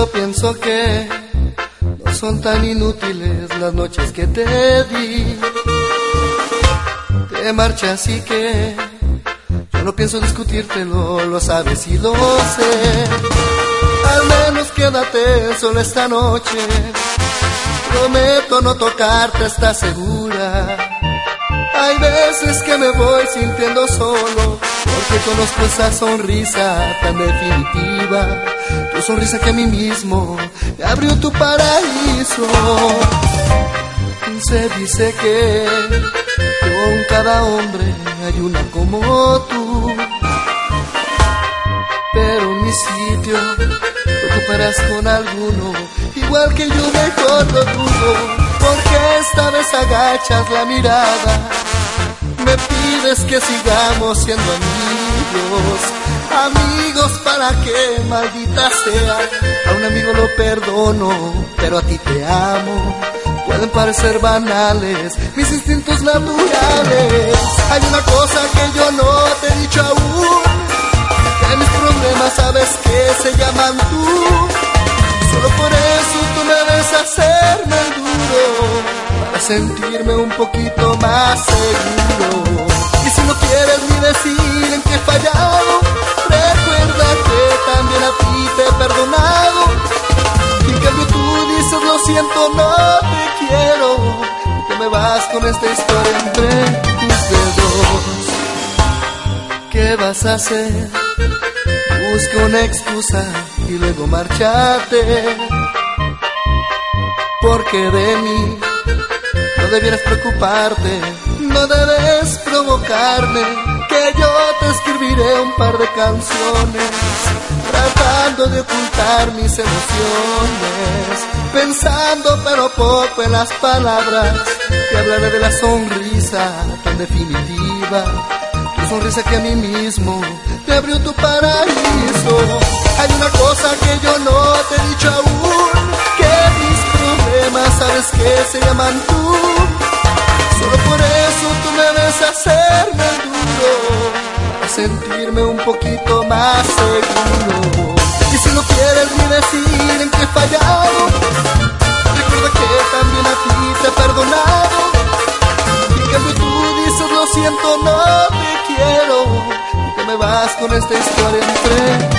yo pienso que no son tan inútiles las noches que te di. Te marchas y que yo no pienso discutírtelo, lo sabes y lo sé. Al menos quédate solo esta noche. Prometo no tocarte, ¿estás segura? Hay veces que me voy sintiendo solo porque conozco esa sonrisa tan definitiva. Tu sonrisa que a mí mismo abrió tu paraíso. Se dice que con cada hombre hay una como tú. Pero mi sitio te ocuparás con alguno, igual que yo mejor lo dudo. Porque esta vez agachas la mirada, me pides que sigamos siendo amigos. Amigos para que maldita sea, a un amigo lo perdono, pero a ti te amo. Pueden parecer banales mis instintos naturales. Hay una cosa que yo no te he dicho aún, que mis problemas sabes que se llaman tú. Solo por eso tú me debes hacerme duro, para sentirme un poquito más seguro. Si no quieres ni decir en qué he fallado, recuerda que también a ti te he perdonado. Y en cambio tú dices lo siento, no te quiero, que me vas con esta historia entre tus dedos. ¿Qué vas a hacer? Busca una excusa y luego marchate. Porque de mí no debieras preocuparte, no debes provocarme, que yo te escribiré un par de canciones, tratando de ocultar mis emociones, pensando pero poco en las palabras, te hablaré de la sonrisa tan definitiva, tu sonrisa que a mí mismo te abrió tu paraíso. Hay una cosa que yo no te he dicho aún, que mis problemas sabes que se llaman tú. Sentirme un poquito más seguro. Y si no quieres ni decir en qué he fallado, recuerda que también a ti te he perdonado. Y cambio tú dices lo siento, no te quiero, y que me vas con esta historia entre